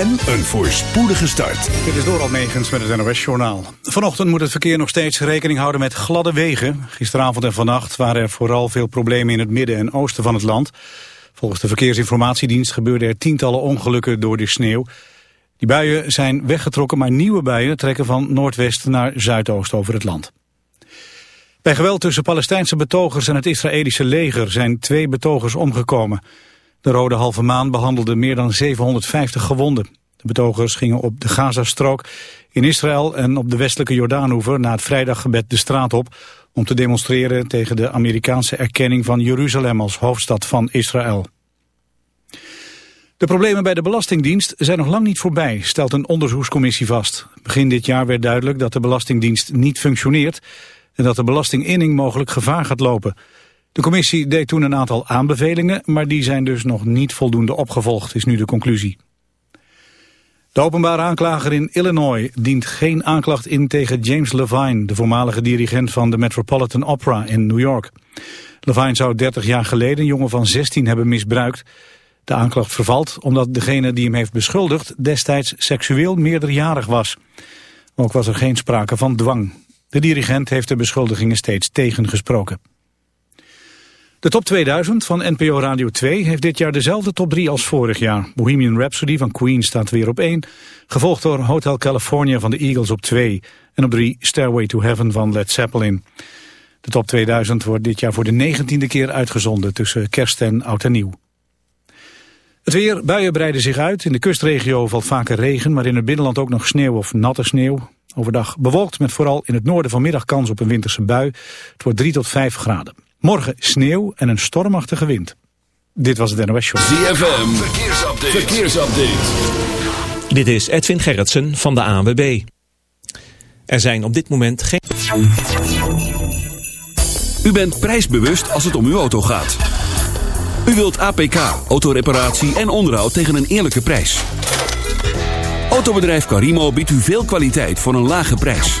en een voorspoedige start. Dit is door Almegens met het NOS-journaal. Vanochtend moet het verkeer nog steeds rekening houden met gladde wegen. Gisteravond en vannacht waren er vooral veel problemen in het midden en oosten van het land. Volgens de Verkeersinformatiedienst gebeurden er tientallen ongelukken door de sneeuw. Die buien zijn weggetrokken, maar nieuwe buien trekken van noordwest naar zuidoost over het land. Bij geweld tussen Palestijnse betogers en het Israëlische leger zijn twee betogers omgekomen. De Rode Halve Maan behandelde meer dan 750 gewonden. De betogers gingen op de Gazastrook in Israël en op de westelijke Jordaanhoever na het vrijdaggebed de straat op om te demonstreren tegen de Amerikaanse erkenning van Jeruzalem als hoofdstad van Israël. De problemen bij de Belastingdienst zijn nog lang niet voorbij, stelt een onderzoekscommissie vast. Begin dit jaar werd duidelijk dat de Belastingdienst niet functioneert en dat de belastinginning mogelijk gevaar gaat lopen. De commissie deed toen een aantal aanbevelingen, maar die zijn dus nog niet voldoende opgevolgd, is nu de conclusie. De openbare aanklager in Illinois dient geen aanklacht in tegen James Levine, de voormalige dirigent van de Metropolitan Opera in New York. Levine zou 30 jaar geleden een jongen van 16 hebben misbruikt. De aanklacht vervalt omdat degene die hem heeft beschuldigd destijds seksueel meerderjarig was. Ook was er geen sprake van dwang. De dirigent heeft de beschuldigingen steeds tegengesproken. De top 2000 van NPO Radio 2 heeft dit jaar dezelfde top 3 als vorig jaar. Bohemian Rhapsody van Queen staat weer op 1, gevolgd door Hotel California van de Eagles op 2 en op 3 Stairway to Heaven van Led Zeppelin. De top 2000 wordt dit jaar voor de negentiende keer uitgezonden tussen kerst en oud en nieuw. Het weer, buien breiden zich uit. In de kustregio valt vaker regen, maar in het binnenland ook nog sneeuw of natte sneeuw. Overdag bewolkt met vooral in het noorden vanmiddag kans op een winterse bui. Het wordt 3 tot 5 graden. Morgen sneeuw en een stormachtige wind. Dit was het NOS Show. ZFM, verkeersupdate. verkeersupdate. Dit is Edwin Gerritsen van de ANWB. Er zijn op dit moment geen... U bent prijsbewust als het om uw auto gaat. U wilt APK, autoreparatie en onderhoud tegen een eerlijke prijs. Autobedrijf Carimo biedt u veel kwaliteit voor een lage prijs.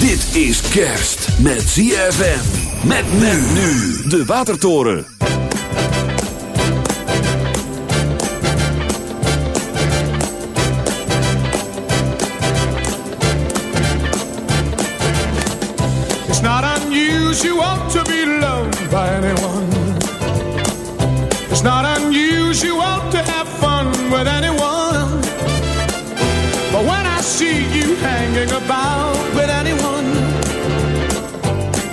Dit is kerst met ZFM. Met men nu. De Watertoren. It's not unusual to be loved by anyone. It's not unusual to have fun with anyone. But when I see you hanging about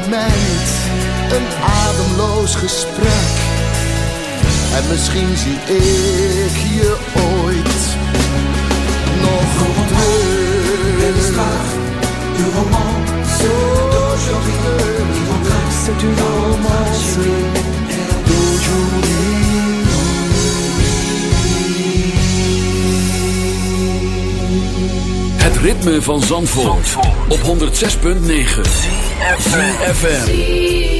moment, een ademloos gesprek. En misschien zie ik je ooit nog terug. Du d'aujourd'hui. C'est une romance Het ritme van Zandvoort, op 106.9 ZFM.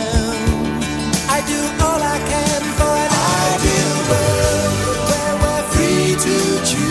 To choose.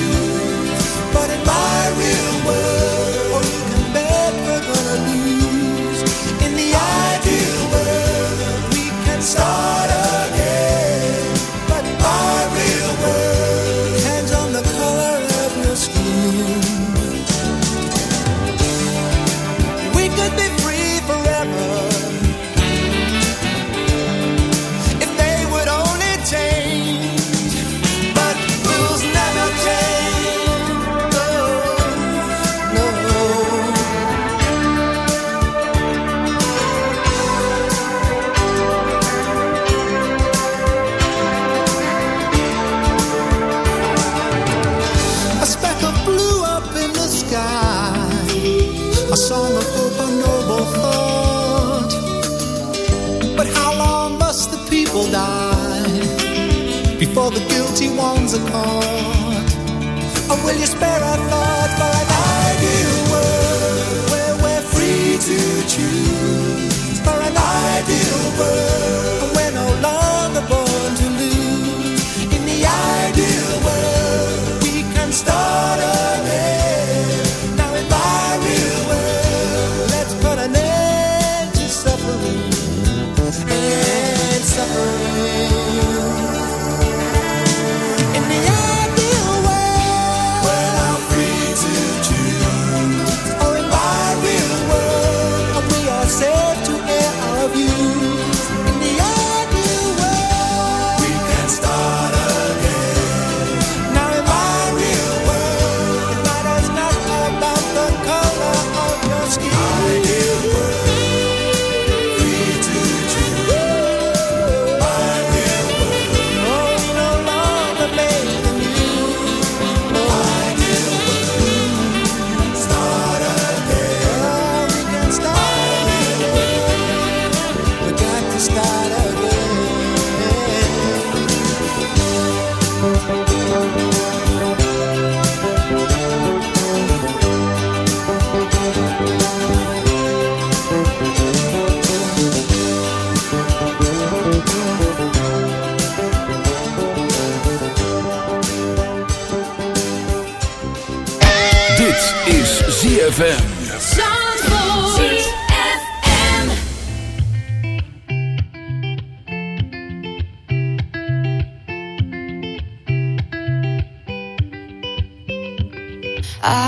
Must the people die before the guilty ones are caught? Or will you spare a thought for an ideal world where we're free to choose? For an ideal world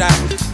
that.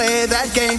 Play that game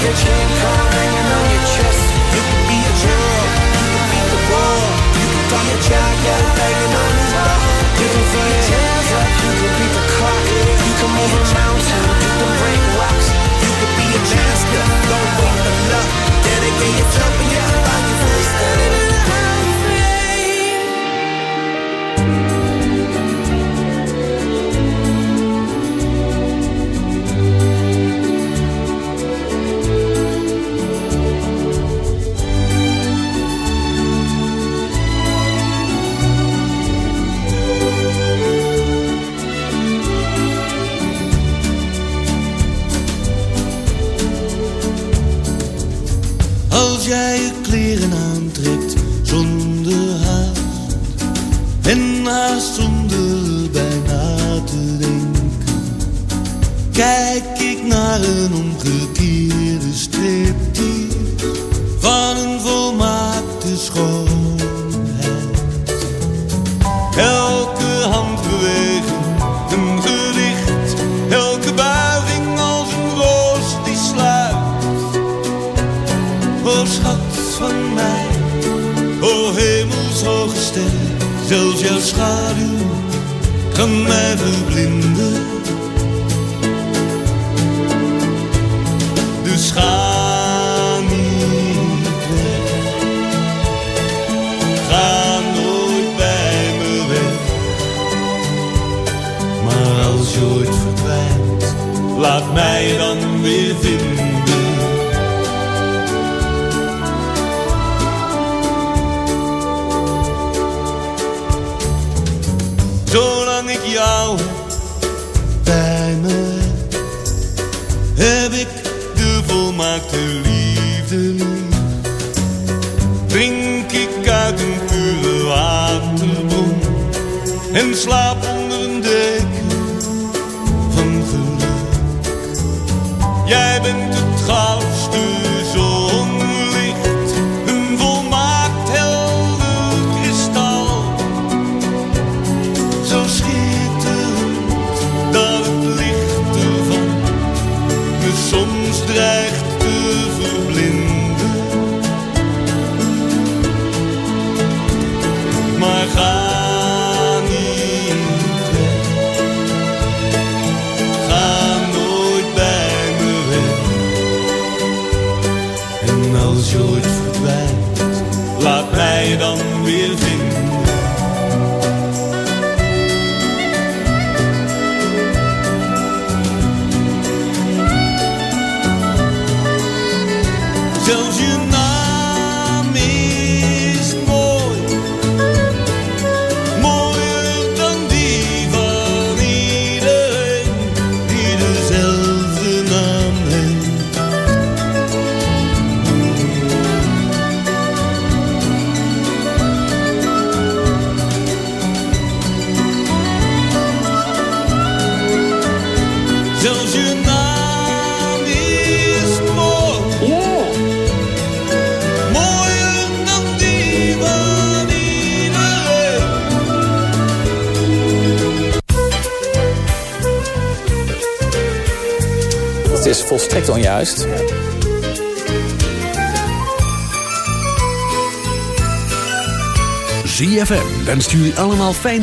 You can be a yeah, banging on volmaakte liefde lief. Drink ik uit een pure waterbron en slaap volstrekt onjuist. ZFM wenst jullie allemaal fijn.